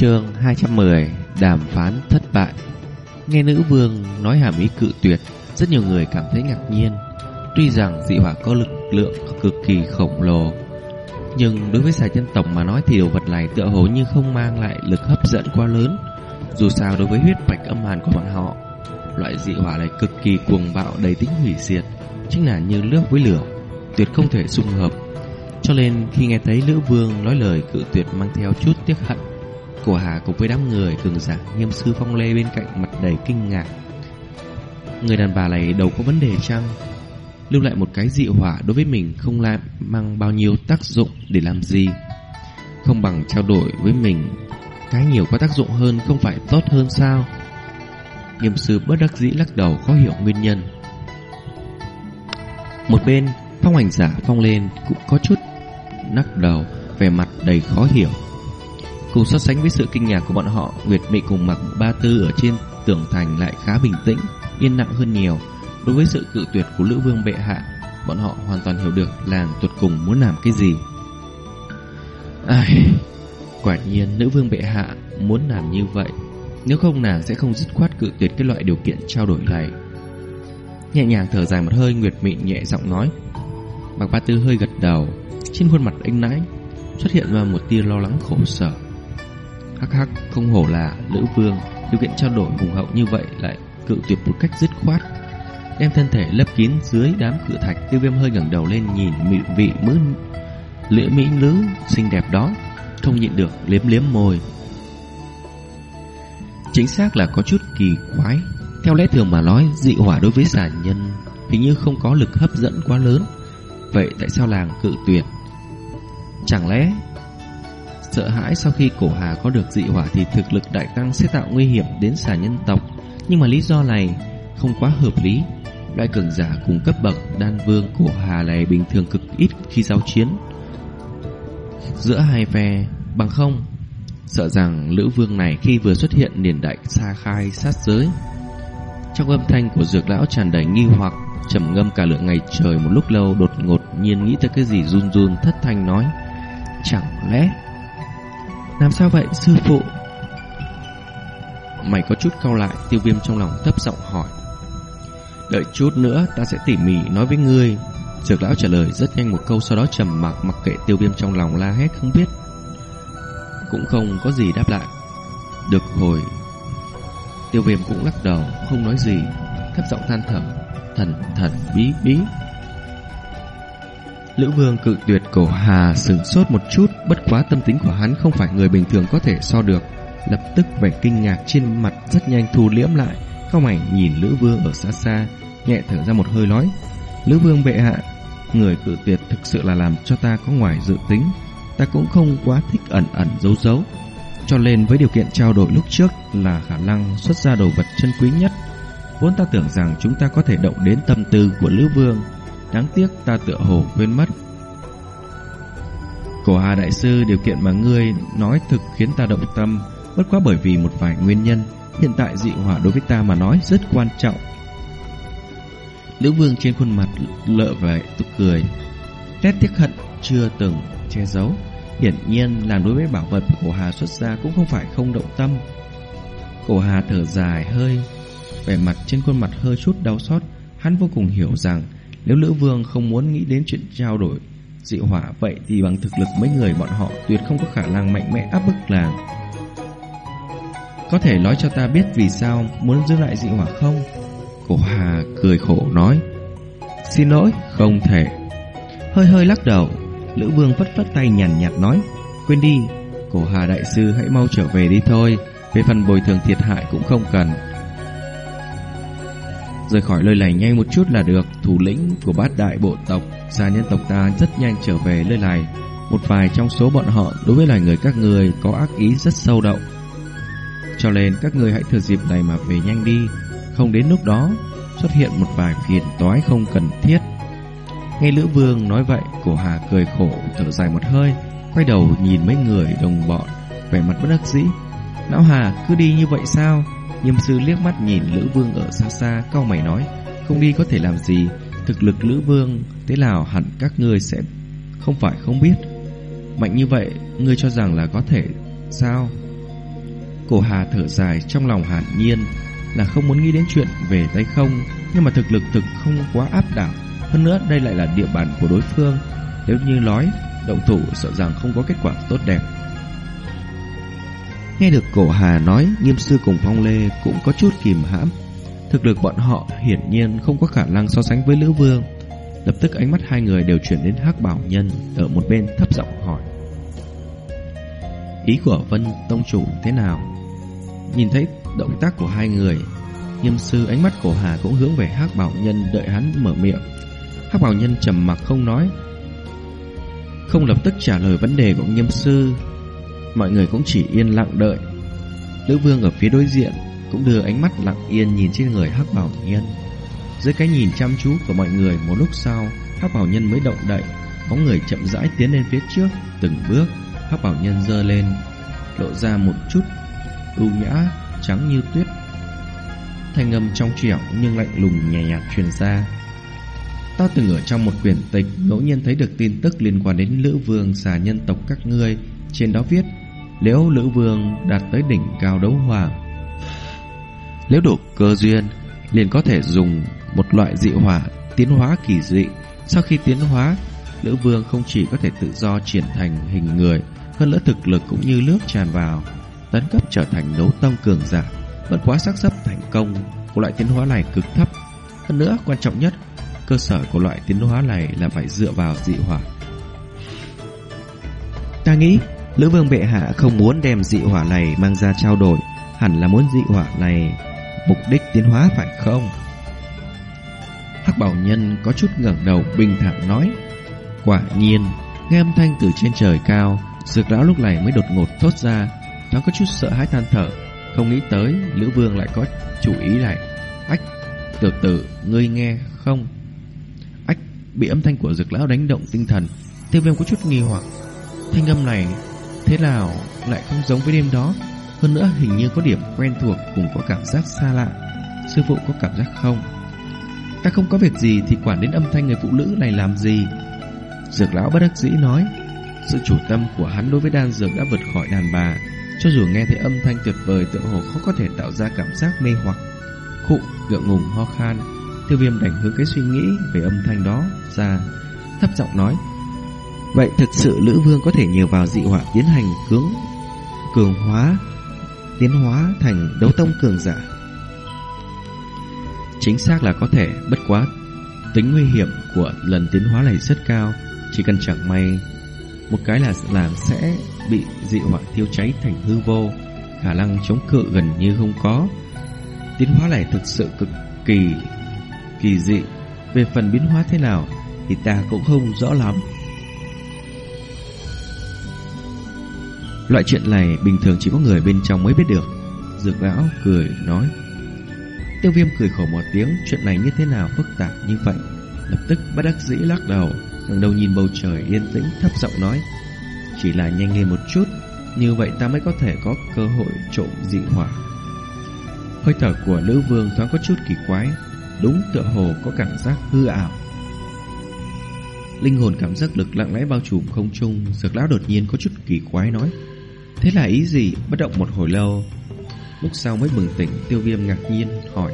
chương 210 Đàm phán thất bại. Nghe nữ vương nói hàm ý cự tuyệt Rất nhiều người cảm thấy ngạc nhiên. Tuy rằng dị hỏa có lực lượng cực kỳ khổng lồ Nhưng đối với xà chân tổng mà nói Thì đồ vật này tựa hồ như không mang lại lực hấp dẫn quá lớn. Dù sao đối với huyết bạch âm hàn của bọn họ Loại dị hỏa này cực kỳ cuồng bạo đầy tính hủy diệt Chính là như nước với lửa Tuyệt không thể xung hợp. Cho nên khi nghe thấy nữ Vương nói lời cự tuyệt mang theo chút tiếc hận, cổ Hà cùng với đám người cường giả nghiêm sư phong lê bên cạnh mặt đầy kinh ngạc. Người đàn bà này đâu có vấn đề chăng? Lưu lại một cái dị hỏa đối với mình không lại mang bao nhiêu tác dụng để làm gì? Không bằng trao đổi với mình cái nhiều có tác dụng hơn không phải tốt hơn sao? Nghiêm sư bất đắc dĩ lắc đầu khó hiểu nguyên nhân. Một bên, phong hành giả phong lên cũng có chút nắc đầu, vẻ mặt đầy khó hiểu. Cùng so sánh với sự kinh ngạc của bọn họ, Nguyệt Mị cùng mặc ba tư ở trên tường thành lại khá bình tĩnh, yên lặng hơn nhiều. Đối với sự cự tuyệt của Lữ Vương bệ hạ, bọn họ hoàn toàn hiểu được làng tuột cùng muốn làm cái gì. Ai, quả nhiên nữ vương bệ hạ muốn làm như vậy, nếu không nàng sẽ không dứt khoát cự tuyệt cái loại điều kiện trao đổi này. Nhẹ nhàng thở dài một hơi, Nguyệt Mị nhẹ giọng nói. Bạc Ba Tư hơi gật đầu, trên khuôn mặt anh nãi xuất hiện ra một tia lo lắng khổ sở. Hắc hắc, không hổ là Lữ Vương, điều kiện trao đổi hùng hậu như vậy lại cự tuyệt một cách dứt khoát. Đem thân thể lấp kín dưới đám cự thạch, tiêu viêm hơi ngẩng đầu lên nhìn mị vị mứ lữ mỹ nữ xinh đẹp đó, không nhịn được liếm liếm môi. Chính xác là có chút kỳ quái. Theo lẽ thường mà nói, dị hỏa đối với giả nhân hình như không có lực hấp dẫn quá lớn. Vậy tại sao làng cự tuyệt? Chẳng lẽ sợ hãi sau khi cổ hà có được dị hỏa thì thực lực đại tăng sẽ tạo nguy hiểm đến xà nhân tộc. Nhưng mà lý do này không quá hợp lý. Loại cường giả cùng cấp bậc đan vương cổ hà này bình thường cực ít khi giao chiến. Giữa hai phe bằng không, sợ rằng lữ vương này khi vừa xuất hiện liền đại xa khai sát giới. Trong âm thanh của dược lão tràn đầy nghi hoặc, trầm ngâm cả lượng ngày trời một lúc lâu đột ngột nhiên nghĩ tới cái gì run run thất thanh nói. Chẳng lẽ làm sao vậy sư phụ? Mày có chút cau lại Tiêu viêm trong lòng thấp giọng hỏi. Đợi chút nữa ta sẽ tỉ mỉ nói với ngươi. Dược lão trả lời rất nhanh một câu Sau đó trầm mặc mặc kệ tiêu viêm trong lòng la hét không biết. Cũng không có gì đáp lại. Được hồi Tiêu viêm cũng lắc đầu Không nói gì Thấp giọng than thở Thần thần bí bí. Lữ Vương cự tuyệt cổ Hà sửng sốt một chút, bất quá tâm tính của hắn không phải người bình thường có thể so được. Lập tức vẻ kinh ngạc trên mặt rất nhanh thu liễm lại, cao mảnh nhìn Lữ Vương ở xa xa, nhẹ thở ra một hơi nói: "Lữ Vương bệ hạ, người cự tuyệt thực sự là làm cho ta có ngoài dự tính, ta cũng không quá thích ẩn ẩn giấu giấu." Cho nên với điều kiện trao đổi lúc trước là khả năng xuất ra đồ vật chân quý nhất, vốn ta tưởng rằng chúng ta có thể động đến tâm tư của Lữ Vương Đáng tiếc ta tựa hồ quên mất Cổ Hà Đại Sư, điều kiện mà ngươi nói thực khiến ta động tâm, Bất quá bởi vì một vài nguyên nhân, Hiện tại dị hỏa đối với ta mà nói rất quan trọng. Lữ Vương trên khuôn mặt lợ vẻ tục cười, Nét tiếc hận chưa từng che giấu. Hiển nhiên làm đối với bảo vật của cổ Hà xuất ra cũng không phải không động tâm. Cổ Hà thở dài hơi, Vẻ mặt trên khuôn mặt hơi chút đau xót. Hắn vô cùng hiểu rằng, nếu Lữ Vương không muốn nghĩ đến chuyện trao đổi dị hỏa vậy thì bằng thực lực mấy người bọn họ tuyệt không có khả năng mạnh mẽ áp bức làng. Có thể nói cho ta biết vì sao muốn giữ lại dị hỏa không? Cổ Hà cười khổ nói. Xin lỗi, không thể. Hơi hơi lắc đầu, Lữ Vương phất phất tay nhàn nhạt nói. Quên đi, cổ Hà Đại Sư hãy mau trở về đi thôi. Về phần bồi thường thiệt hại cũng không cần. Rời khỏi nơi này nhanh một chút là được. Thủ lĩnh của bát đại bộ tộc, Gia nhân tộc ta rất nhanh trở về nơi này. Một vài trong số bọn họ Đối với loài người các người có ác ý rất sâu đậm. Cho nên các người hãy thừa dịp này mà về nhanh đi. Không đến lúc đó, Xuất hiện một vài phiền toái không cần thiết. Nghe Lữ Vương nói vậy, Cổ Hà cười khổ, thở dài một hơi, Quay đầu nhìn mấy người đồng bọn, Vẻ mặt bất đắc dĩ. Lão Hà, cứ đi như vậy sao? Nhâm sư liếc mắt nhìn Lữ Vương ở xa xa, cau mày nói, không đi có thể làm gì, thực lực Lữ Vương thế nào hẳn các ngươi sẽ không phải không biết. Mạnh như vậy, ngươi cho rằng là có thể sao? cổ hà thở dài trong lòng hàn nhiên là không muốn nghĩ đến chuyện về tay không, nhưng mà thực lực thực không quá áp đảo. Hơn nữa đây lại là địa bàn của đối phương, nếu như nói động thủ sợ rằng không có kết quả tốt đẹp. Nghe được cổ hà nói, nghiêm sư cùng phong lê cũng có chút kìm hãm. Thực lực bọn họ hiển nhiên không có khả năng so sánh với Lữ Vương. Lập tức ánh mắt hai người đều chuyển đến hắc bảo nhân ở một bên thấp giọng hỏi. Ý của Vân Tông Chủ thế nào? Nhìn thấy động tác của hai người, nghiêm sư ánh mắt cổ hà cũng hướng về hắc bảo nhân đợi hắn mở miệng. hắc bảo nhân trầm mặc không nói, không lập tức trả lời vấn đề của nghiêm sư. Mọi người cũng chỉ yên lặng đợi. Lữ Vương ở phía đối diện cũng đưa ánh mắt lặng yên nhìn trên người hắc bảo nhân. Dưới cái nhìn chăm chú của mọi người một lúc sau, hắc bảo nhân mới động đậy, bóng người chậm rãi tiến lên phía trước, từng bước, hắc bảo nhân dơ lên, lộ ra một chút ưu nhã, trắng như tuyết. Thanh âm trong trẻo nhưng lạnh lùng nhẹ nhạt truyền ra. Ta từng ở trong một quyển tịch ngẫu nhiên thấy được tin tức liên quan đến Lữ Vương xà nhân tộc các ngươi, trên đó viết: nếu Lữ Vương đạt tới đỉnh cao đấu hoàng, nếu đủ cơ duyên, liền có thể dùng một loại dị hỏa tiến hóa kỳ dị. Sau khi tiến hóa, Lữ Vương không chỉ có thể tự do triển thành hình người, hơn nữa thực lực cũng như nước tràn vào, tấn cấp trở thành đấu tông cường giả. Bất quá xác sấp thành công của loại tiến hóa này cực thấp. Hơn nữa, quan trọng nhất, cơ sở của loại tiến hóa này là phải dựa vào dị hỏa. Ta nghĩ, Lữ Vương bệ hạ không muốn đem dị hỏa này mang ra trao đổi, hẳn là muốn dị hỏa này mục đích tiến hóa phải không? Hắc bảo nhân có chút ngẩng đầu bình thản nói Quả nhiên Nghe âm thanh từ trên trời cao Dược lão lúc này mới đột ngột thốt ra Nó có chút sợ hãi than thở Không nghĩ tới Lữ Vương lại có chủ ý này. Ách tiểu tử, Ngươi nghe không? Ách Bị âm thanh của dược lão đánh động tinh thần Tiêu viêm có chút nghi hoặc. Thanh âm này Thế nào lại không giống với đêm đó? Hơn nữa hình như có điểm quen thuộc Cùng có cảm giác xa lạ. Sư phụ có cảm giác không? Ta không có việc gì thì quản đến âm thanh người phụ nữ này làm gì? Dược lão bất đắc dĩ nói Sự chủ tâm của hắn đối với đan dược đã vượt khỏi đàn bà. Cho dù nghe thấy âm thanh tuyệt vời tựa hồ khó có thể tạo ra cảm giác mê hoặc. Khụ, gượng ngùng ho khan Tiêu viêm đành hướng cái suy nghĩ về âm thanh đó ra Thấp giọng nói Vậy thực sự Lữ Vương có thể nhờ vào dị hỏa tiến hành cưỡng cường hóa tiến hóa thành đấu tông cường giả Chính xác là có thể, bất quá tính nguy hiểm của lần tiến hóa này rất cao, chỉ cần chẳng may một cái là làm sẽ bị dị hỏa thiêu cháy thành hư vô, khả năng chống cự gần như không có. Tiến hóa này thực sự cực kỳ kỳ dị, về phần biến hóa thế nào thì ta cũng không rõ lắm. Loại chuyện này bình thường chỉ có người bên trong mới biết được. Dược lão cười nói. Tiêu viêm cười khổ một tiếng, Chuyện này như thế nào phức tạp như vậy? Lập tức bất đắc dĩ lắc đầu, ngẩng đầu nhìn bầu trời yên tĩnh, thấp giọng nói. Chỉ là nhanh lên một chút, Như vậy ta mới có thể có cơ hội trộm dị hỏa. Hơi thở của Lữ Vương thoáng có chút kỳ quái, Đúng tựa hồ có cảm giác hư ảo. Linh hồn cảm giác lực lặng lẽ bao trùm không trung, Dược lão đột nhiên có chút kỳ quái nói. Thế là ý gì? Bất động một hồi lâu. Lúc sau mới bừng tỉnh, Tiêu viêm ngạc nhiên, hỏi.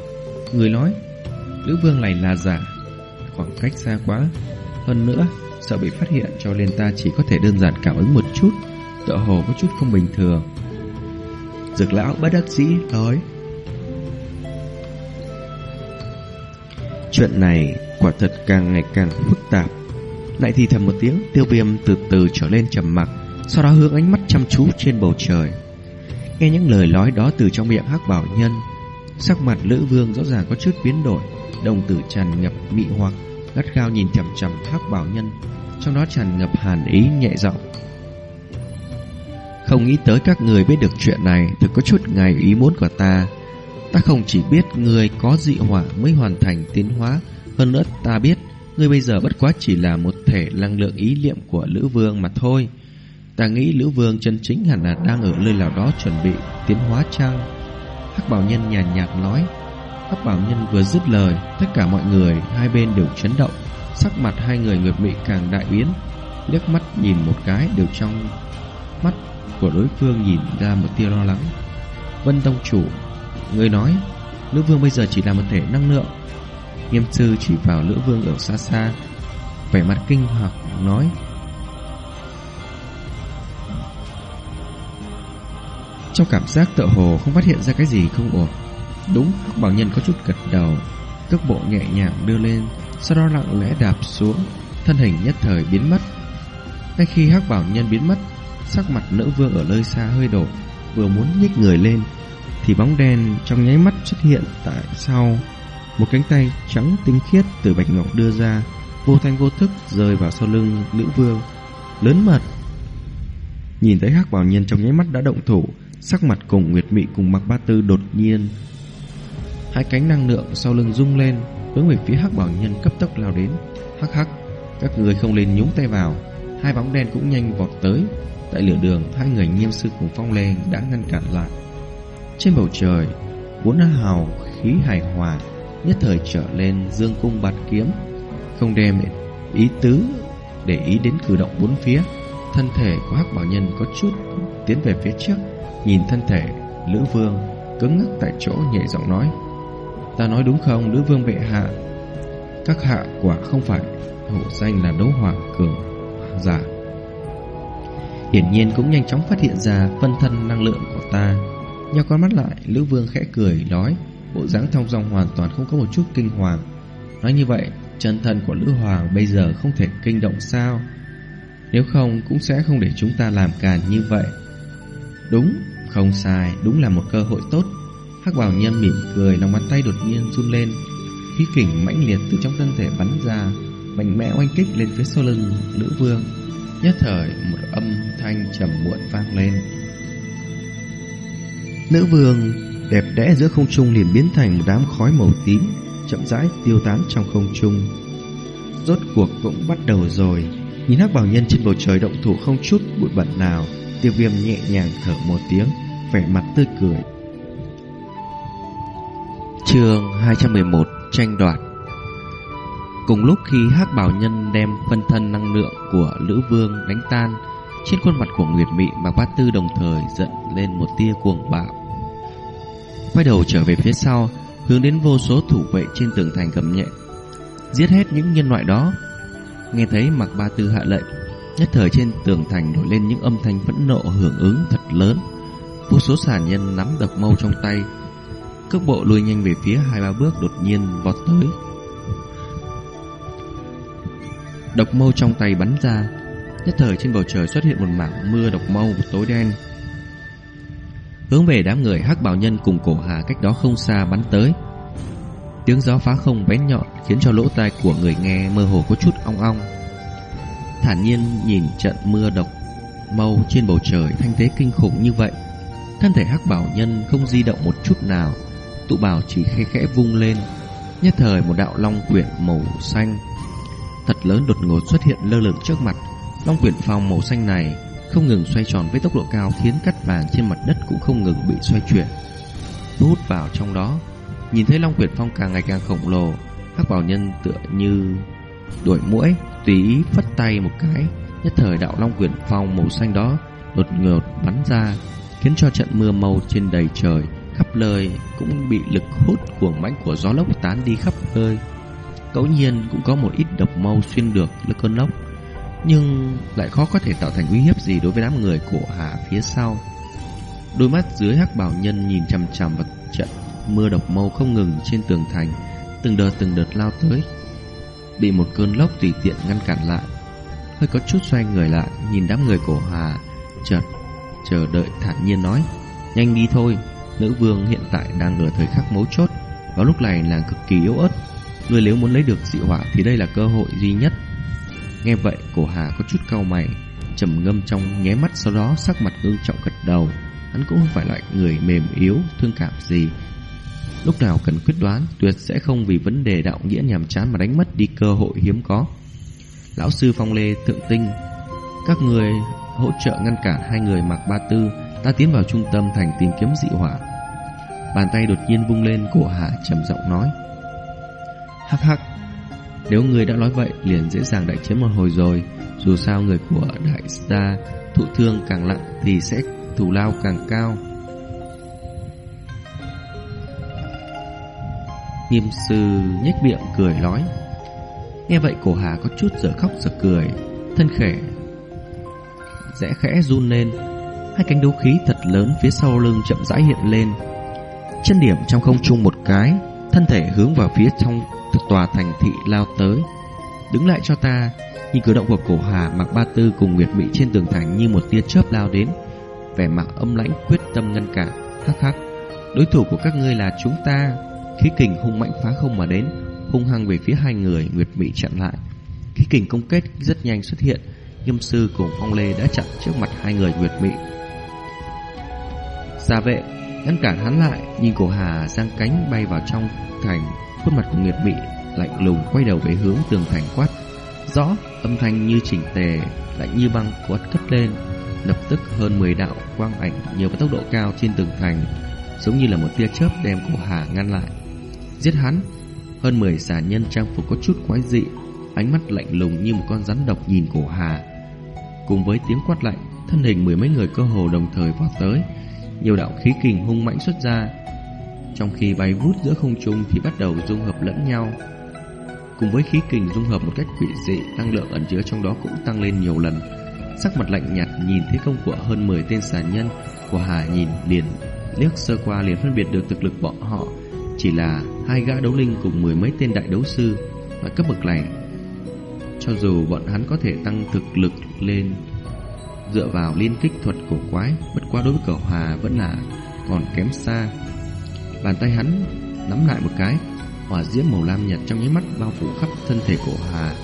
Người nói, Lữ vương này là giả, Khoảng cách xa quá. Hơn nữa, Sợ bị phát hiện, cho nên ta chỉ có thể đơn giản cảm ứng một chút, Tựa hồ có chút không bình thường. Dược lão bất đắc dĩ nói, Chuyện này quả thật càng ngày càng phức tạp. Lại thì thầm một tiếng, Tiêu viêm từ từ trở lên trầm mặc. Sau đó hướng ánh mắt chăm chú trên bầu trời. Nghe những lời nói đó từ trong miệng hắc bảo nhân, Sắc mặt Lữ Vương rõ ràng có chút biến đổi, Đồng tử tràn ngập mị hoặc, Gắt gao nhìn chằm chằm hắc bảo nhân, Trong đó tràn ngập hàn ý nhẹ giọng. Không nghĩ tới các người biết được chuyện này Thực có chút ngài ý muốn của ta. Ta không chỉ biết người có dị hỏa mới hoàn thành tiến hóa, Hơn nữa ta biết Ngươi bây giờ bất quá chỉ là một thể năng lượng ý niệm của Lữ Vương mà thôi. Ta nghĩ Lữ Vương chân chính hẳn là đang ở nơi nào đó chuẩn bị tiến hóa trang. Hắc Bảo Nhân nhàn nhạt, nhạt nói. Hắc Bảo Nhân vừa dứt lời, tất cả mọi người hai bên đều chấn động, sắc mặt hai người ngược mị càng đại biến, liếc mắt nhìn một cái đều trong mắt của đối phương nhìn ra một tia lo lắng. Vân Tông Chủ Người nói Lữ Vương bây giờ chỉ là một thể năng lượng Nghiêm sư chỉ vào Lữ Vương ở xa xa Vẻ mặt kinh hoặc nói Trong cảm giác tựa hồ không phát hiện ra cái gì không ổn. Đúng, hắc bảo nhân có chút gật đầu Cước bộ nhẹ nhàng đưa lên Sau đó lặng lẽ đạp xuống Thân hình nhất thời biến mất. Ngay khi hắc bảo nhân biến mất Sắc mặt nữ vương ở nơi xa hơi đổ Vừa muốn nhích người lên Thì bóng đen trong nháy mắt xuất hiện Tại sau. Một cánh tay trắng tinh khiết từ bạch ngọc đưa ra Vô thanh vô thức rơi vào sau lưng nữ vương Lớn mật. Nhìn thấy hắc bảo nhân trong nháy mắt đã động thủ Sắc mặt cùng Nguyệt Mị cùng Mạc Ba Tư đột nhiên. Hai cánh năng lượng sau lưng rung lên, Hướng về phía hắc bảo nhân cấp tốc lao đến. Hắc hắc, Các người không lên nhúng tay vào. Hai bóng đen cũng nhanh vọt tới. Tại lửa đường, Hai người nghiêm sư cùng phong lê đã ngăn cản lại. Trên bầu trời Bốn hào khí hài hòa, Nhất thời trở lên dương cung bạt kiếm. Không đem ý tứ Để ý đến cử động bốn phía, Thân thể của hắc bảo nhân có chút Tiến về phía trước. Nhìn thân thể, Lữ Vương Cứng ngắc tại chỗ nhẹ giọng nói. Ta nói đúng không, Lữ Vương bệ hạ? Các hạ quả không phải Hổ danh là đấu hỏa cường Giả. Hiển nhiên cũng nhanh chóng phát hiện ra Phân thân năng lượng của ta. Nheo con mắt lại, Lữ Vương khẽ cười, nói, Bộ dáng thong dong hoàn toàn không có một chút kinh hoàng. Nói như vậy, Chân thân của Lữ Hoàng bây giờ không thể kinh động sao? Nếu không, cũng sẽ không để chúng ta làm càn như vậy. Đúng không sai, đúng là một cơ hội tốt. Hắc Bảo Nhân mỉm cười, lòng bàn tay đột nhiên run lên, khí kình mãnh liệt từ trong thân thể bắn ra, mạnh mẽ oanh kích lên phía sau lưng nữ vương. Nhất thời một âm thanh trầm muộn vang lên. Nữ vương đẹp đẽ giữa không trung liền biến thành một đám khói màu tím, chậm rãi tiêu tán trong không trung. Rốt cuộc cũng bắt đầu rồi. Nhìn hắc bảo nhân trên bầu trời động thủ không chút bụi bẩn nào, tiêu viêm nhẹ nhàng thở một tiếng, vẻ mặt tươi cười. Chương 211 tranh đoạt Cùng lúc khi hắc bảo nhân đem phân thân năng lượng của Lữ Vương đánh tan, trên khuôn mặt của Nguyệt Mị Mạc Bát Tư đồng thời giận lên một tia cuồng bạo. Quay đầu trở về phía sau, hướng đến vô số thủ vệ trên tường thành gầm nhẹ. Giết hết những nhân loại đó. Nghe thấy Mạc Ba Tư hạ lệnh, nhất thời trên tường thành nổi lên những âm thanh phẫn nộ hưởng ứng thật lớn. Vô số sản nhân nắm độc mâu trong tay. Cước bộ lùi nhanh về phía hai ba bước đột nhiên vọt tới. Độc mâu trong tay bắn ra, Nhất thời trên bầu trời xuất hiện một mảng mưa độc mâu tối đen. Hướng về đám người hắc bảo nhân cùng cổ hà cách đó không xa bắn tới. Tiếng gió phá không bén nhọn Khiến cho lỗ tai của người nghe mơ hồ có chút ong ong. Thản nhiên nhìn trận mưa độc mâu trên bầu trời thanh thế kinh khủng như vậy. Thân thể hắc bảo nhân không di động một chút nào, Tụ bảo chỉ khẽ khẽ vung lên, Nhất thời một đạo long quyển màu xanh Thật lớn đột ngột xuất hiện lơ lửng trước mặt. Long quyển phong màu xanh này Không ngừng xoay tròn với tốc độ cao Khiến cắt vàng trên mặt đất cũng không ngừng bị xoay chuyển Hút vào trong đó. Nhìn thấy long quyển phong càng ngày càng khổng lồ, Hắc bảo nhân tựa như đuổi mũi Tùy ý phất tay một cái, Nhất thời đạo long quyển phong màu xanh đó Đột ngột bắn ra khiến cho trận mưa màu trên đầy trời khắp nơi cũng bị lực hút cuồng mãnh của gió lốc tán đi khắp nơi. Ngẫu nhiên cũng có một ít độc mâu xuyên được lực cơn lốc, nhưng lại khó có thể tạo thành uy hiếp gì đối với đám người cổ hạ phía sau. Đôi mắt dưới hắc bảo nhân nhìn chằm chằm vào trận mưa độc mâu không ngừng trên tường thành, từng đợt từng đợt lao tới, bị một cơn lốc tùy tiện ngăn cản lại. Hơi có chút xoay người lại, nhìn đám người cổ hà, chợt chờ đợi thản nhiên nói, Nhanh đi thôi, Nữ vương hiện tại đang ở thời khắc mấu chốt, Vào lúc này là cực kỳ yếu ớt Người nếu muốn lấy được dị hỏa Thì đây là cơ hội duy nhất. Nghe vậy, cổ hà có chút cau mày, trầm ngâm trong nháy mắt Sau đó sắc mặt ngưng trọng gật đầu. Hắn cũng không phải loại người mềm yếu, Thương cảm gì. Lúc nào cần quyết đoán, Tuyệt sẽ không vì vấn đề đạo nghĩa nhàm chán Mà đánh mất đi cơ hội hiếm có. Lão sư Phong Lê Thượng Tinh, Các người hỗ trợ ngăn cản hai người mặc ba tư ta tiến vào trung tâm thành tìm kiếm dị hỏa. Bàn tay đột nhiên vung lên cổ hạ trầm giọng nói. Hắc hắc, nếu người đã nói vậy liền dễ dàng đại chiến một hồi rồi, dù sao người của đại gia thụ thương càng nặng thì sẽ thù lao càng cao. Nghiêm sư nhếch miệng cười nói. Nghe vậy cổ hà có chút dở khóc dở cười, thân khể Rẽ khẽ run lên. Hai cánh đấu khí thật lớn phía sau lưng chậm rãi hiện lên. Chân điểm trong không trung một cái, Thân thể hướng vào phía trong tòa thành thị lao tới. Đứng lại cho ta, Nhìn cử động của cổ hà mặc ba tư cùng Nguyệt Mỹ trên tường thành như một tia chớp lao đến. Vẻ mặt âm lãnh, quyết tâm ngăn cản. Hắc hắc, Đối thủ của các ngươi là chúng ta. Khí kình hung mạnh phá không mà đến, Hung hăng về phía hai người, Nguyệt Mỹ chặn lại. Khí kình công kết rất nhanh xuất hiện. Nghiêm sư cùng Phong Lê đã chặn trước mặt hai người Nguyệt Mị. Gia dạ vệ, ngăn cản hắn lại, Nhìn cổ hà giang cánh bay vào trong thành, Khuôn mặt của Nguyệt Mị lạnh lùng quay đầu về hướng tường thành quát Rõ, âm thanh như chỉnh tề, Lạnh như băng quất cất lên, Lập tức hơn 10 đạo quang ảnh Nhiều với tốc độ cao trên tường thành, Giống như là một tia chớp đem cổ hà ngăn lại Giết hắn, Hơn 10 xà nhân trang phục có chút quái dị, Ánh mắt lạnh lùng như một con rắn độc nhìn cổ hà Cùng với tiếng quát lạnh, Thân hình mười mấy người cơ hồ đồng thời vọt tới. Nhiều đạo khí kình hung mãnh xuất ra. Trong khi bay vút giữa không trung Thì bắt đầu dung hợp lẫn nhau. Cùng với khí kình dung hợp một cách quỷ dị, Năng lượng ẩn chứa trong đó cũng tăng lên nhiều lần. Sắc mặt lạnh nhạt nhìn thấy công của hơn 10 tên xà nhân, Của Hà nhìn liền liếc sơ qua liền phân biệt được thực lực bọn họ. Chỉ là hai gã đấu linh cùng mười mấy tên đại đấu sư. Và cấp bậc này, Cho dù bọn hắn có thể tăng thực lực lên. Dựa vào liên kích thuật cổ quái, Bất quá đối với cậu Hà vẫn là còn kém xa. Bàn tay hắn nắm lại một cái, Hỏa diễm màu lam nhạt trong nháy mắt bao phủ khắp thân thể cổ Hà.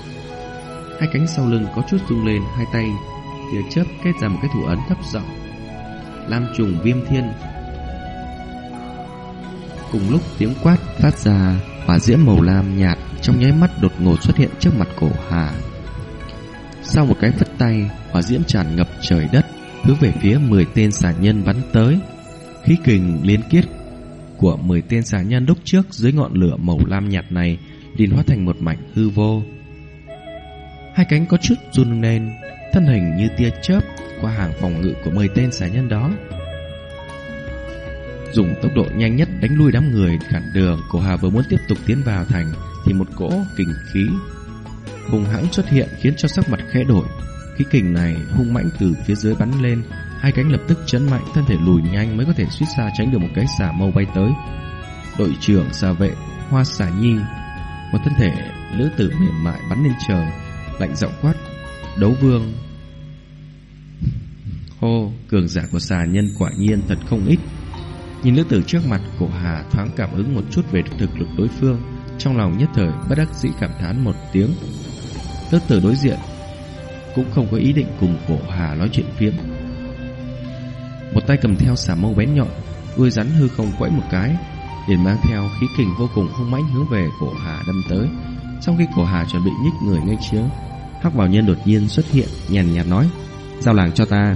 Hai cánh sau lưng có chút rung lên, Hai tay tia chớp kết ra một cái thủ ấn thấp giọng. Lam trùng viêm thiên. Cùng lúc tiếng quát phát ra, hỏa diễm màu lam nhạt trong nháy mắt đột ngột xuất hiện trước mặt cổ Hà. Sau một cái phất tay, hỏa diễm tràn ngập trời đất, hướng về phía 10 tên xà nhân bắn tới. Khí kình liên kết của 10 tên xà nhân lúc trước dưới ngọn lửa màu lam nhạt này liền hóa thành một mảnh hư vô. Hai cánh có chút run lên, thân hình như tia chớp qua hàng phòng ngự của 10 tên xà nhân đó dùng tốc độ nhanh nhất đánh lui đám người cản đường. Cổ Hà vừa muốn tiếp tục tiến vào thành thì một cỗ kình khí hùng hãng xuất hiện khiến cho sắc mặt khẽ đổi. Khí kình này hung mãnh từ phía dưới bắn lên, hai cánh lập tức chấn mạnh, thân thể lùi nhanh mới có thể suýt xa tránh được một cái xà mâu bay tới. Đội trưởng xà vệ Hoa Xà Nhi, một thân thể nữ tử mềm mại bắn lên trời, lạnh giọng quát: "Đấu vương!" Hô, cường giả của xà nhân quả nhiên thật không ít. Nhìn nữ tử trước mặt cổ Hà thoáng cảm ứng một chút về thực lực đối phương Trong lòng nhất thời bất đắc dĩ cảm thán một tiếng Nữ tử đối diện Cũng không có ý định cùng cổ Hà nói chuyện phiếm. Một tay cầm theo xà mâu bén nhọn, Đuôi rắn hư không quẫy một cái, liền mang theo khí kình vô cùng hung mãnh hướng về cổ Hà đâm tới. Trong khi cổ Hà chuẩn bị nhích người ngay chiếu Hắc bảo nhân đột nhiên xuất hiện, Nhàn nhạt nói, Giao làng cho ta,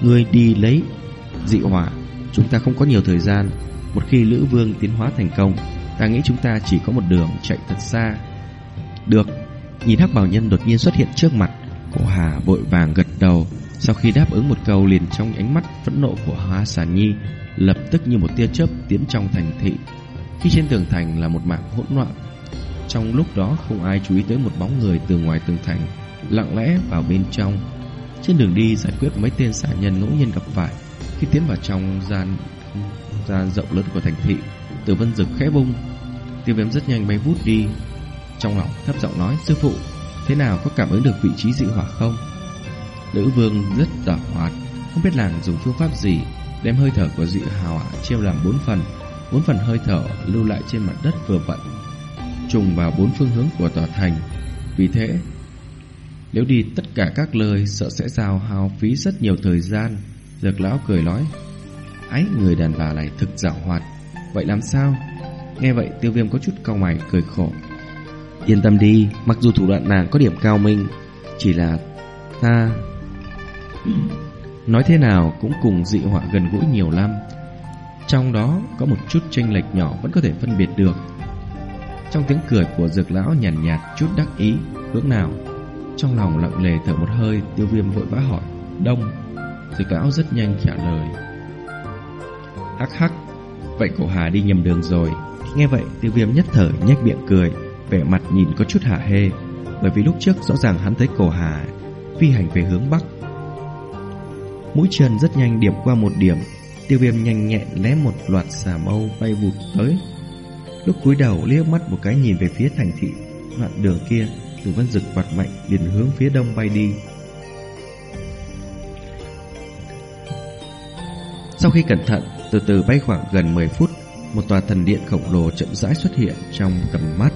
Ngươi đi lấy dị hỏa, Chúng ta không có nhiều thời gian. Một khi Lữ Vương tiến hóa thành công, Ta nghĩ chúng ta chỉ có một đường chạy thật xa. Được. Nhìn hắc bảo nhân đột nhiên xuất hiện trước mặt Cổ Hà vội vàng gật đầu. Sau khi đáp ứng một câu liền trong ánh mắt phẫn nộ của Hoa Sản Nhi Lập tức như một tia chớp tiến trong thành thị. Khi trên tường thành là một mạng hỗn loạn Trong lúc đó không ai chú ý tới một bóng người từ ngoài tường thành Lặng lẽ vào bên trong. Trên đường đi giải quyết mấy tên xả nhân ngẫu nhiên gặp phải khi tiến vào trong gian gian rộng lớn của thành thị, Tử Vân Dực khẽ bung, tiêu viêm rất nhanh bay vút đi. Trong lòng thấp giọng nói, sư phụ, thế nào có cảm ứng được vị trí dị hỏa không? Lữ Vương rất giỏi hoạt, không biết làng dùng phương pháp gì đem hơi thở của dị hỏa chia làm bốn phần, bốn phần hơi thở lưu lại trên mặt đất vừa vặn trùng vào bốn phương hướng của tòa thành. Vì thế, nếu đi tất cả các lời sợ sẽ giao hao phí rất nhiều thời gian. Dược lão cười nói Ái người đàn bà này thực giảo hoạt Vậy làm sao Nghe vậy tiêu viêm có chút cau mày cười khổ Yên tâm đi Mặc dù thủ đoạn nàng có điểm cao minh Chỉ là ta Nói thế nào cũng cùng dị họa gần gũi nhiều lắm. Trong đó có một chút tranh lệch nhỏ Vẫn có thể phân biệt được. Trong tiếng cười của dược lão nhàn nhạt, nhạt chút đắc ý Hướng nào. Trong lòng lặng lề thở một hơi Tiêu viêm vội vã hỏi Đông? Dược lão rất nhanh trả lời Hắc hắc Vậy cổ Hà đi nhầm đường rồi. Nghe vậy tiêu viêm nhất thời nhếch miệng cười. Vẻ mặt nhìn có chút hả hê, Bởi vì lúc trước rõ ràng hắn thấy cổ hà Phi hành về hướng bắc. Mũi chân rất nhanh điểm qua một điểm, Tiêu viêm nhanh nhẹn lé một loạt xà mâu bay vụt tới. Lúc cúi đầu liếc mắt một cái nhìn về phía thành thị, Đoạn đường kia từ vân rực vặt mạnh liền hướng phía đông bay đi. Sau khi cẩn thận, Từ từ bay khoảng gần 10 phút, Một tòa thần điện khổng lồ chậm rãi xuất hiện Trong tầm mắt.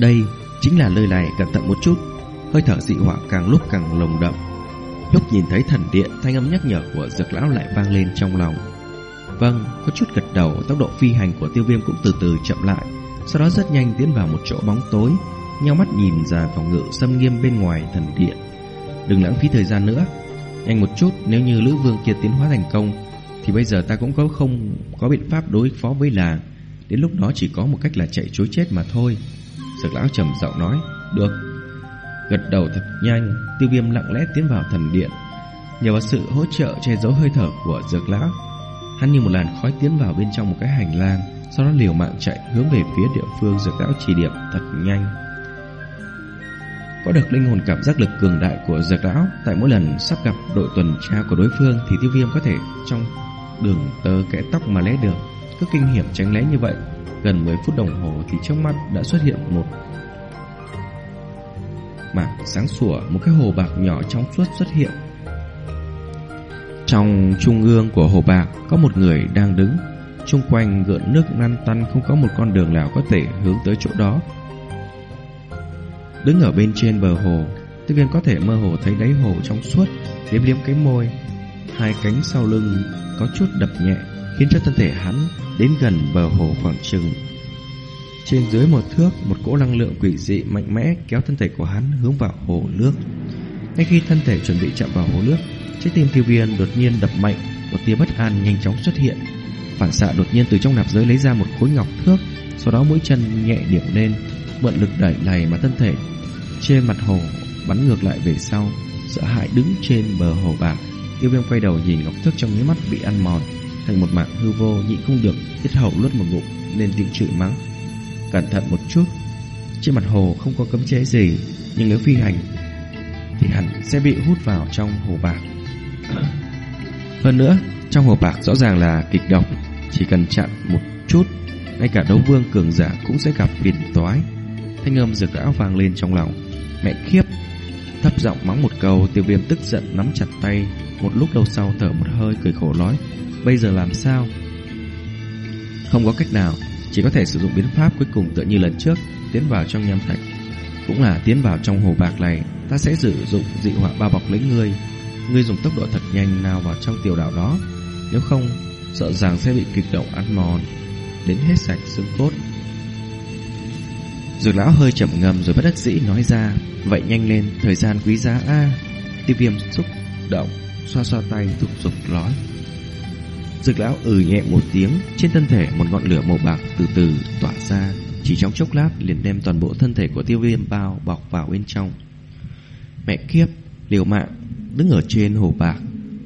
Đây chính là nơi này cẩn thận một chút. Hơi thở dị hỏa càng lúc càng lồng đậm. Lúc nhìn thấy thần điện Thanh âm nhắc nhở của dược lão lại vang lên trong lòng. Vâng, có chút gật đầu Tốc độ phi hành của tiêu viêm cũng từ từ chậm lại Sau đó rất nhanh tiến vào một chỗ bóng tối nhau mắt nhìn ra phòng ngự xâm nghiêm bên ngoài thần điện. Đừng lãng phí thời gian nữa. Nhanh một chút Nếu như Lữ Vương kia tiến hóa thành công Thì bây giờ ta cũng có không có biện pháp đối phó với làng. Đến lúc đó chỉ có một cách là chạy chối chết mà thôi. Sực lão trầm giọng nói, Được. Gật đầu thật nhanh, Tiêu viêm lặng lẽ tiến vào thần điện, Nhờ vào sự hỗ trợ che giấu hơi thở của dược lão. Hắn như một làn khói tiến vào bên trong một cái hành lang, Sau đó liều mạng chạy hướng về phía địa phương dược lão chỉ điểm thật nhanh. Có được linh hồn cảm giác lực cường đại của dược lão, Tại mỗi lần sắp gặp đội tuần tra của đối phương Thì tiêu viêm có thể trong đường tơ kẽ tóc mà lé được. Cứ kinh hiểm tránh lé như vậy Gần 10 phút đồng hồ thì trước mắt đã xuất hiện một mảng sáng sủa, Một cái hồ bạc nhỏ trong suốt xuất hiện. Trong trung ương của hồ bạc Có một người đang đứng. Xung quanh gợn nước lăn tăn, Không có một con đường nào có thể hướng tới chỗ đó. Đứng ở bên trên bờ hồ Tiêu viêm có thể mơ hồ thấy đáy hồ trong suốt, Liếm liếm cái môi. Hai cánh sau lưng có chút đập nhẹ. Khiến cho thân thể hắn đến gần bờ hồ khoảng chừng. Trên dưới một thước Một cỗ năng lượng quỷ dị mạnh mẽ Kéo thân thể của hắn hướng vào hồ nước. Ngay khi thân thể chuẩn bị chạm vào hồ nước Trái tim tiêu viêm đột nhiên đập mạnh Một tia bất an nhanh chóng xuất hiện. Phản xạ đột nhiên từ trong nạp giới lấy ra một khối ngọc thước Sau đó mũi chân nhẹ điểm lên Mượn lực đẩy này mà thân thể trên mặt hồ bắn ngược lại về sau, sợ hãi đứng trên bờ hồ bạc. Tiêu viêm quay đầu nhìn ngọc thước trong nháy mắt bị ăn mòn, thành một mạng hư vô nhịn không được, tiết hậu luốt một ngụm nên tiếng chửi mắng. Cẩn thận một chút, trên mặt hồ không có cấm chế gì, nhưng nếu phi hành thì hẳn sẽ bị hút vào trong hồ bạc. Hơn nữa, trong hồ bạc rõ ràng là kịch độc, chỉ cần chặn một chút, ngay cả đấu vương cường giả cũng sẽ gặp phiền toái. Thanh âm rực rỡ vang lên trong lòng, Mẹ khiếp Thấp giọng mắng một câu Tiêu viêm tức giận nắm chặt tay Một lúc lâu sau thở một hơi cười khổ nói Bây giờ làm sao? Không có cách nào Chỉ có thể sử dụng biến pháp cuối cùng tựa như lần trước Tiến vào trong nham thạch. Cũng là tiến vào trong hồ bạc này Ta sẽ sử dụng dị họa bao bọc lấy ngươi. Ngươi dùng tốc độ thật nhanh nào vào trong tiểu đảo đó. Nếu không Sợ rằng sẽ bị kịch động ăn mòn. Đến hết sạch xương cốt. Dược lão hơi chậm ngầm rồi bất đắc dĩ nói ra Vậy nhanh lên, thời gian quý giá a. Tiêu viêm xúc động Xoa xoa tay thúc giục nói Dược lão ừ nhẹ một tiếng Trên thân thể một ngọn lửa màu bạc từ từ tỏa ra. Chỉ trong chốc lát liền đem toàn bộ thân thể của tiêu viêm bao bọc vào bên trong. Mẹ kiếp, liều mạng Đứng ở trên hồ bạc.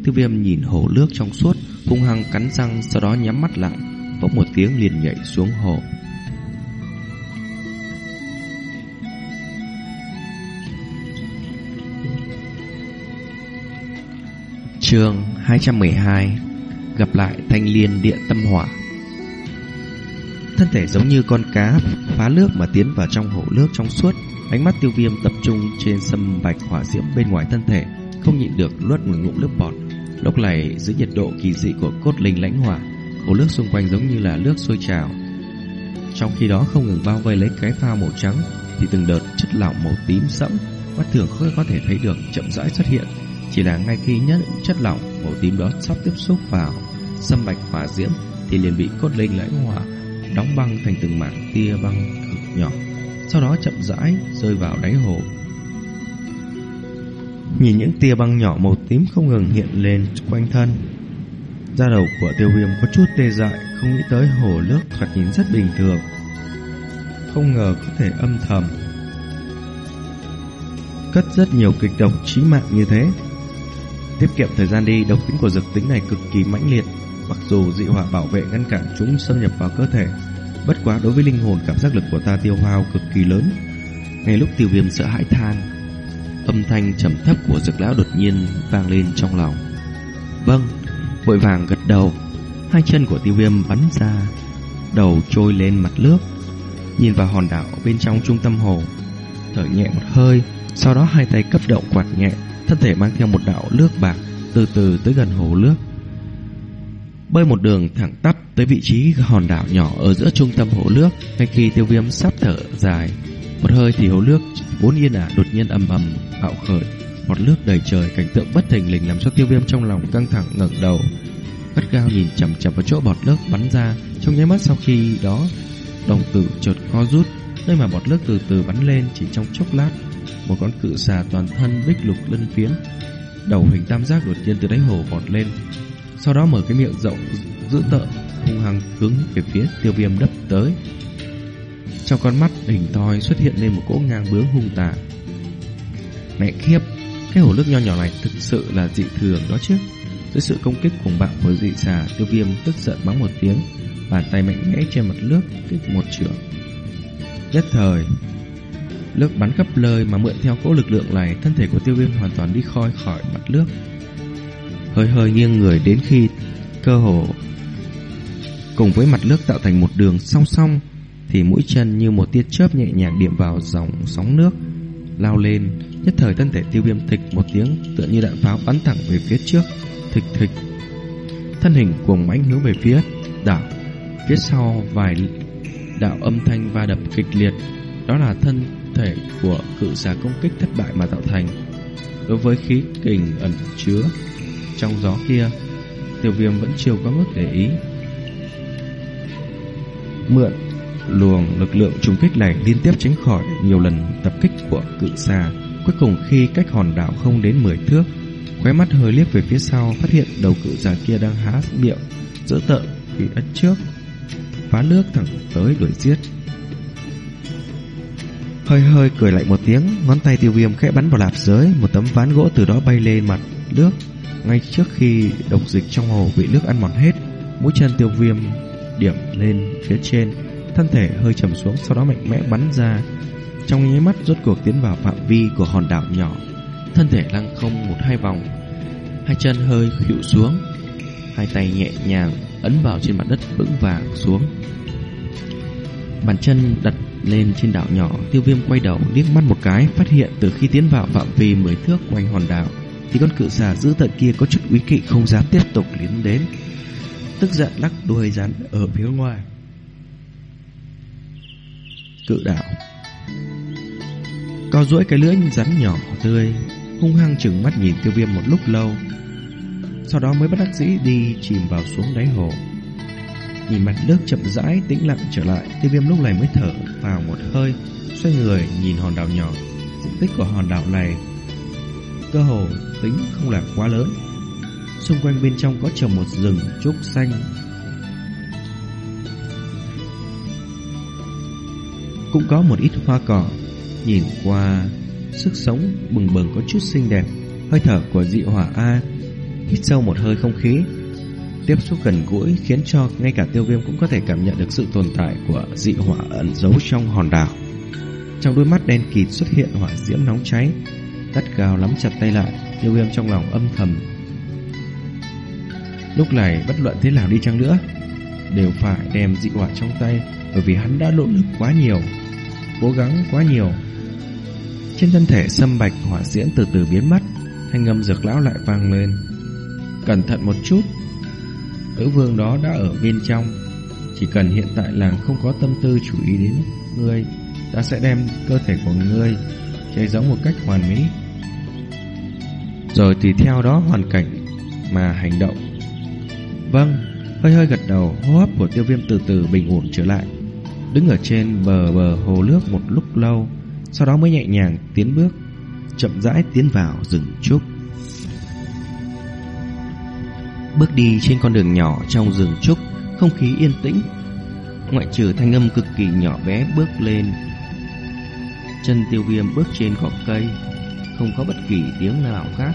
Tiêu viêm nhìn hồ nước trong suốt hung hăng cắn răng Sau đó nhắm mắt lại. Bỗng một tiếng liền nhảy xuống hồ. Chương 212 Gặp lại thanh liên địa tâm hỏa. Thân thể giống như con cá, phá nước mà tiến vào trong hồ nước trong suốt. Ánh mắt tiêu viêm tập trung trên sâm bạch hỏa diễm bên ngoài thân thể, Không nhịn được luốt một ngụm nước bọt. Lúc này dưới nhiệt độ kỳ dị của cốt linh lãnh hỏa, Hồ nước xung quanh giống như là nước sôi trào. Trong khi đó không ngừng bao vây lấy cái phao màu trắng, Thì từng đợt chất lỏng màu tím sẫm Mắt thường không có thể thấy được, chậm rãi xuất hiện. Chỉ là ngay khi nhất chất lỏng màu tím đó sắp tiếp xúc vào sâm bạch hỏa diễm thì liền bị cốt linh lãnh hỏa đóng băng thành từng mảng tia băng cực nhỏ, sau đó chậm rãi rơi vào đáy hồ. Nhìn những tia băng nhỏ màu tím không ngừng hiện lên quanh thân, da đầu của tiêu viêm có chút tê dại, không nghĩ tới hồ nước thoạt nhìn rất bình thường. Không ngờ có thể âm thầm cất rất nhiều kịch độc chí mạng như thế. Tiết kiệm thời gian đi, độc tính của dược tính này cực kỳ mãnh liệt. Mặc dù dị hỏa bảo vệ ngăn cản chúng xâm nhập vào cơ thể, Bất quá đối với linh hồn cảm giác lực của ta tiêu hao cực kỳ lớn. Ngay lúc tiêu viêm sợ hãi than, âm thanh trầm thấp của dược lão đột nhiên vang lên trong lòng. Vâng, vội vàng gật đầu, hai chân của tiêu viêm bắn ra, đầu trôi lên mặt nước, nhìn vào hòn đảo bên trong trung tâm hồ, thở nhẹ một hơi, sau đó hai tay cấp động quạt nhẹ, thân thể mang theo một đạo nước bạc từ từ tới gần hồ nước. Bơi một đường thẳng tắp tới vị trí hòn đảo nhỏ ở giữa trung tâm hồ nước, ngay khi tiêu viêm sắp thở dài, một hơi thì hồ nước vốn yên ả đột nhiên ầm ầm bạo khởi, một nước đầy trời cảnh tượng bất thình lình làm cho tiêu viêm trong lòng căng thẳng ngẩng đầu, gắt gao nhìn chằm chằm vào chỗ bọt nước bắn ra. Trong nháy mắt sau khi đó, đồng tử chợt co rút, nơi mà bọt nước từ từ bắn lên chỉ trong chốc lát, một con cự xà toàn thân bích lục lân phiến, đầu hình tam giác đột nhiên từ đáy hồ vọt lên, sau đó mở cái miệng rộng dữ tợn hung hăng hướng về phía tiêu viêm đập tới. Trong con mắt hình thoi xuất hiện lên một cỗ ngang bướng hung tàn. Mẹ khiếp, cái hồ nước nho nhỏ này thực sự là dị thường đó chứ. Dưới sự công kích cuồng bạo của dị xà, tiêu viêm tức giận mắng một tiếng, bàn tay mạnh mẽ trên mặt nước kích một trường. Nhất thời, nước bắn khắp lời mà mượn theo cỗ lực lượng này, thân thể của tiêu viêm hoàn toàn đi khoi khỏi mặt nước. Hơi hơi nghiêng người đến khi cơ hồ cùng với mặt nước tạo thành một đường song song thì mũi chân như một tia chớp nhẹ nhàng điểm vào dòng sóng nước lao lên. Nhất thời thân thể tiêu viêm thịch một tiếng tựa như đạn pháo bắn thẳng về phía trước. Thịch thịch. Thân hình cuồng mãnh hướng về phía đảo. Phía sau vài đạo âm thanh va đập kịch liệt. Đó là thân thể của cự xà công kích thất bại mà tạo thành. Đối với khí kình ẩn chứa trong gió kia tiêu viêm vẫn chưa có mức để ý. Mượn luồng lực lượng trùng kích này liên tiếp tránh khỏi nhiều lần tập kích của cự xà. Cuối cùng khi cách hòn đảo không đến 10 thước, khóe mắt hơi liếc về phía sau phát hiện đầu cự xà kia đang há miệng, dỡ tợn vì đất trước, phá nước thẳng tới đuổi giết. Hơi hơi cười lại một tiếng, ngón tay tiêu viêm khẽ bắn vào lạp giới, một tấm ván gỗ từ đó bay lên mặt nước. Ngay trước khi độc dịch trong hồ bị nước ăn mòn hết, mũi chân tiêu viêm điểm lên phía trên, thân thể hơi trầm xuống, sau đó mạnh mẽ bắn ra. Trong nháy mắt rốt cuộc tiến vào phạm vi của hòn đảo nhỏ, thân thể lăng không một hai vòng, hai chân hơi khuỵu xuống, hai tay nhẹ nhàng ấn vào trên mặt đất vững vàng xuống. Bàn chân đặt lên trên đảo nhỏ, tiêu viêm quay đầu liếc mắt một cái, phát hiện từ khi tiến vào phạm vi mười thước quanh hòn đảo, thì con cự xà giữ tận kia có chút quý kỵ không dám tiếp tục tiến đến tức giận lắc đuôi rắn ở phía ngoài. Cự đảo Co duỗi cái lưỡi rắn nhỏ tươi Hung hăng chừng mắt nhìn tiêu viêm một lúc lâu sau đó mới bất đắc dĩ đi chìm vào xuống đáy hồ. Nhìn mặt nước chậm rãi tĩnh lặng trở lại, Tiêu viêm lúc này mới thở vào một hơi, Xoay người nhìn hòn đảo nhỏ. Diện tích của hòn đảo này Cơ hồ tính không là quá lớn. Xung quanh bên trong có trồng một rừng trúc xanh. Cũng có một ít hoa cỏ. Nhìn qua, Sức sống bừng bừng có chút xinh đẹp. Hơi thở của dị hỏa A Hít sâu một hơi không khí. Tiếp xúc gần gũi khiến cho ngay cả tiêu viêm cũng có thể cảm nhận được sự tồn tại của dị hỏa ẩn giấu trong hòn đảo. Trong đôi mắt đen kịt xuất hiện hỏa diễm nóng cháy, gắt gào lắm chặt tay lại, tiêu viêm trong lòng âm thầm. Lúc này bất luận thế nào đi chăng nữa Đều phải đem dị hỏa trong tay Bởi vì hắn đã nỗ lực quá nhiều Cố gắng quá nhiều. Trên thân thể sâm bạch hỏa diễm từ từ biến mất Thanh âm dược lão lại vang lên. Cẩn thận một chút Nữ vương đó đã ở bên trong Chỉ cần hiện tại làng không có tâm tư chú ý đến ngươi Ta sẽ đem cơ thể của ngươi Che giấu một cách hoàn mỹ Rồi tùy theo đó hoàn cảnh Mà hành động Vâng, hơi hơi gật đầu, hô hấp của tiêu viêm từ từ bình ổn trở lại. Đứng ở trên bờ bờ hồ nước một lúc lâu, sau đó mới nhẹ nhàng tiến bước, chậm rãi tiến vào rừng trúc. Bước đi trên con đường nhỏ trong rừng trúc, không khí yên tĩnh. Ngoại trừ thanh âm cực kỳ nhỏ bé bước lên. Chân tiêu viêm bước trên cỏ cây, không có bất kỳ tiếng nào khác.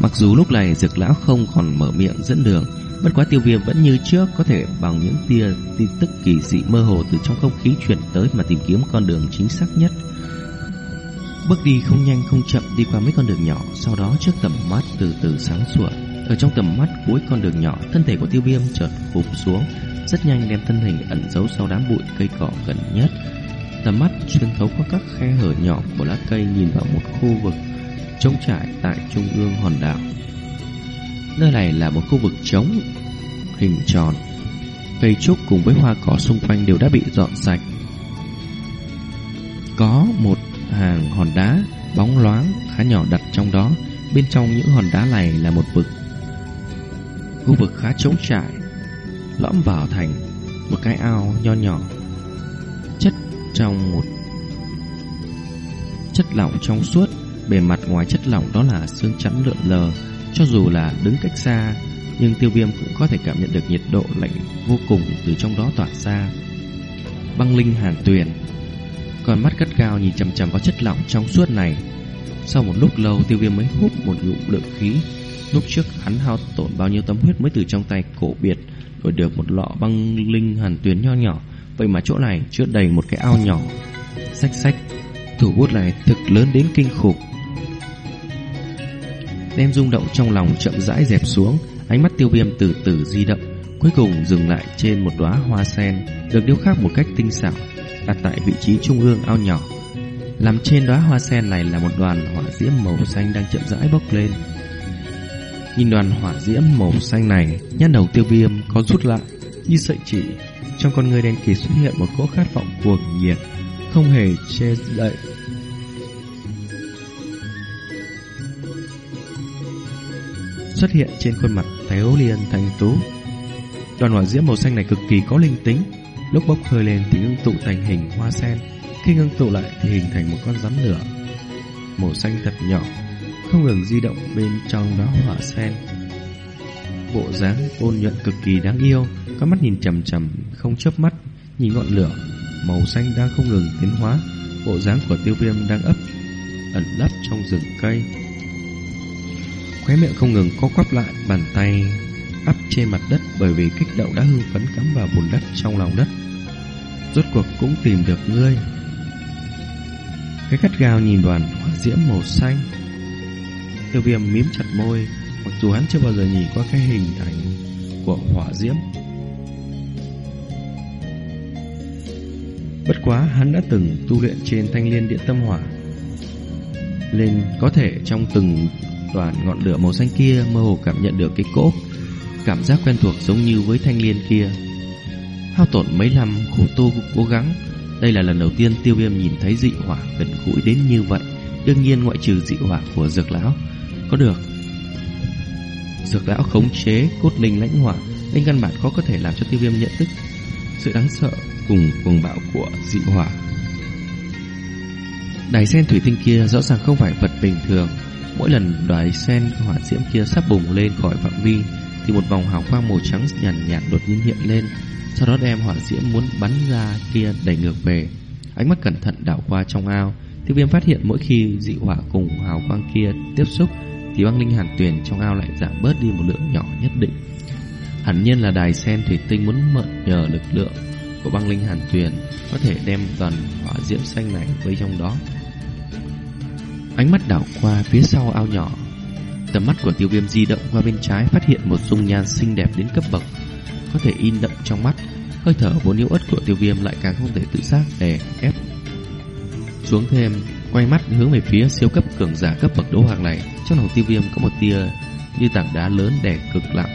Mặc dù lúc này dược lão không còn mở miệng dẫn đường, bất quá tiêu viêm vẫn như trước có thể bằng những tia tin tức kỳ dị mơ hồ từ trong không khí truyền tới mà tìm kiếm con đường chính xác nhất. Bước đi không nhanh không chậm đi qua mấy con đường nhỏ, sau đó trước tầm mắt từ từ sáng sủa. Ở trong tầm mắt cuối con đường nhỏ, thân thể của tiêu viêm chợt phục xuống, rất nhanh đem thân hình ẩn giấu sau đám bụi cây cỏ gần nhất. Tầm mắt xuyên thấu qua các khe hở nhỏ của lá cây nhìn vào một khu vực trống trải tại trung ương hòn đảo. Nơi này là một khu vực trống hình tròn. Cây trúc cùng với hoa cỏ xung quanh đều đã bị dọn sạch. Có một hàng hòn đá bóng loáng khá nhỏ đặt trong đó. Bên trong những hòn đá này là một vực. Khu vực khá trống trải, lõm vào thành một cái ao nho nhỏ chất trong một chất lỏng trong suốt. Bề mặt ngoài chất lỏng đó là xương trắng lượn lờ cho dù là đứng cách xa nhưng tiêu viêm cũng có thể cảm nhận được nhiệt độ lạnh vô cùng từ trong đó tỏa ra. Băng linh hàn tuyền còn mắt cất cao nhìn chằm chằm vào chất lỏng trong suốt này sau một lúc lâu tiêu viêm mới hút một ngụm lượng khí. Lúc trước hắn hao tổn bao nhiêu tâm huyết mới từ trong tay cổ biệt đổi được một lọ băng linh hàn tuyến nho nhỏ. Vậy mà chỗ này chứa đầy một cái ao nhỏ. Xách xách thủ bút này thực lớn đến kinh khủng. Đem rung động trong lòng chậm rãi dẹp xuống, ánh mắt tiêu viêm từ từ di động, cuối cùng dừng lại trên một đóa hoa sen được điêu khắc một cách tinh xảo, đặt tại vị trí trung ương ao nhỏ. Làm trên đóa hoa sen này là một đoàn hỏa diễm màu xanh đang chậm rãi bốc lên. Nhìn đoàn hỏa diễm màu xanh này, nhăn đầu tiêu viêm có rút lại, như sợi chỉ. Trong con người đen kỳ xuất hiện một cỗ khát vọng cuồng nhiệt, không hề che đậy xuất hiện trên khuôn mặt Thiếu Liên thanh tú. Đoàn hỏa diễm màu xanh này cực kỳ có linh tính, lúc bốc hơi lên thì ngưng tụ thành hình hoa sen, khi ngưng tụ lại thì hình thành một con rắn lửa màu xanh thật nhỏ, không ngừng di động bên trong đó hỏa sen. Bộ dáng ôn nhuận cực kỳ đáng yêu, các mắt nhìn chầm chầm không chớp mắt, nhìn ngọn lửa màu xanh đang không ngừng tiến hóa, bộ dáng của Tiêu Viêm đang ấp ẩn nấp trong rừng cây khóe miệng không ngừng co quắp lại, bàn tay ấp trên mặt đất bởi vì kích động đã hưng phấn cắm vào bùn đất trong lòng đất. Rốt cuộc cũng tìm được ngươi. Cái cắt gao nhìn đoàn hỏa diễm màu xanh. Tiêu viêm mím chặt môi, mặc dù hắn chưa bao giờ nhìn qua cái hình ảnh của hỏa diễm. Bất quá hắn đã từng tu luyện trên thanh liên điện tâm hỏa Nên có thể trong từng Đoàn ngọn lửa màu xanh kia mơ hồ cảm nhận được cái cỗ Cảm giác quen thuộc giống như với thanh liên kia Hao tổn mấy năm khổ tu cố gắng đây là lần đầu tiên tiêu viêm nhìn thấy dị hỏa gần gũi đến như vậy. Đương nhiên ngoại trừ dị hỏa của dược lão. Có được. Dược lão khống chế cốt linh lãnh hỏa Nên căn bản khó có thể làm cho tiêu viêm nhận thức Sự đáng sợ cùng cuồng bạo của dị hỏa. Đài sen thủy tinh kia rõ ràng không phải vật bình thường. Mỗi lần đài sen hỏa diễm kia sắp bùng lên khỏi phạm vi Thì một vòng hào quang màu trắng nhàn nhạt, nhạt đột nhiên hiện lên. Sau đó đem hỏa diễm muốn bắn ra kia đẩy ngược về. Ánh mắt cẩn thận đảo qua trong ao, Tiêu viêm phát hiện mỗi khi dị hỏa cùng hào quang kia tiếp xúc, Thì băng linh hàn tuyền trong ao lại giảm bớt đi một lượng nhỏ nhất định. Hẳn nhiên là đài sen thủy tinh muốn mượn nhờ lực lượng của băng linh hàn tuyền Có thể đem toàn hỏa diễm xanh này vây trong đó. Ánh mắt đảo qua phía sau ao nhỏ, Tầm mắt của tiêu viêm di động qua bên trái Phát hiện một dung nhan xinh đẹp đến cấp bậc. Có thể in đậm trong mắt. Hơi thở vốn yếu ớt của tiêu viêm lại càng không thể tự giác để ép. Xuống thêm Quay mắt hướng về phía siêu cấp cường giả cấp bậc đấu hoàng này. Trong lòng tiêu viêm có một tia Như tảng đá lớn đè cực lặng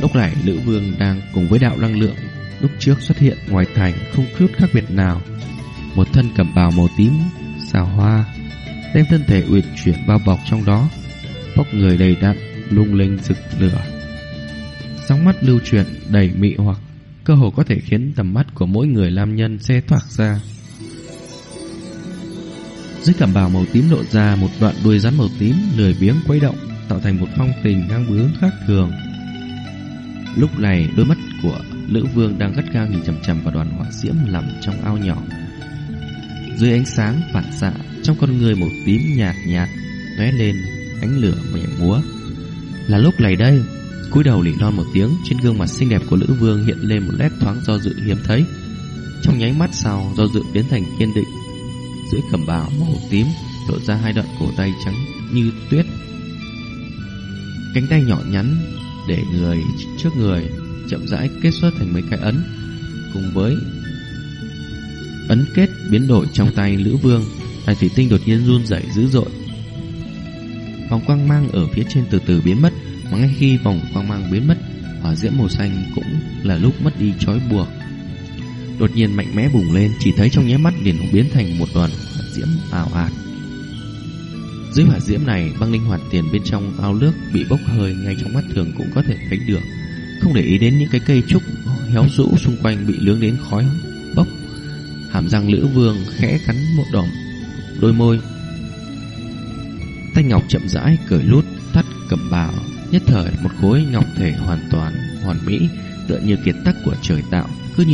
Lúc này nữ vương đang cùng với đạo năng lượng Lúc trước xuất hiện ngoài thành Không chút khác biệt nào. Một thân cẩm bào màu tím Xào hoa đem thân thể uyển chuyển bao bọc trong đó, bóc người đầy đặn, lung linh rực lửa. Sóng mắt lưu chuyển đầy mị hoặc, cơ hồ có thể khiến tầm mắt của mỗi người nam nhân xe thoạc ra. Dưới cẩm bào màu tím lộ ra một đoạn đuôi rắn màu tím lười biếng quấy động, tạo thành một phong tình ngang bướng khác thường. Lúc này, đôi mắt của Lữ Vương đang gắt gao nhìn chằm chằm vào đoàn hỏa diễm nằm trong ao nhỏ. Dưới ánh sáng phản xạ, trong con người màu tím nhạt nhạt lóe lên ánh lửa mẻ múa. Là lúc này đây, cúi đầu lỉ non một tiếng, trên gương mặt xinh đẹp của Lữ Vương hiện lên một nét thoáng do dự hiếm thấy. Trong nháy mắt sau, do dự biến thành kiên định. Dưới cẩm bào màu tím lộ ra hai đoạn cổ tay trắng như tuyết. Cánh tay nhỏ nhắn để người trước người chậm rãi kết xuất thành mấy cái ấn, cùng với ấn kết biến đổi trong tay Lữ Vương, đài thủy tinh đột nhiên run rẩy dữ dội. Vòng quang mang ở phía trên từ từ biến mất, mà ngay khi vòng quang mang biến mất, hỏa diễm màu xanh cũng là lúc mất đi trói buộc. Đột nhiên mạnh mẽ bùng lên, chỉ thấy trong nháy mắt liền biến thành một đoàn hỏa diễm ảo ạt. Dưới hỏa diễm này, băng linh hoạt tiền bên trong ao nước bị bốc hơi ngay trong mắt thường cũng có thể thấy được. Không để ý đến những cái cây trúc héo rũ xung quanh bị lướng đến khói bốc. Hàm răng lữ vương khẽ cắn một đòn đôi môi. Tay ngọc chậm rãi cởi lút thắt cầm bào, nhất thời một khối ngọc thể hoàn toàn hoàn mỹ, tựa như kiệt tác của trời tạo.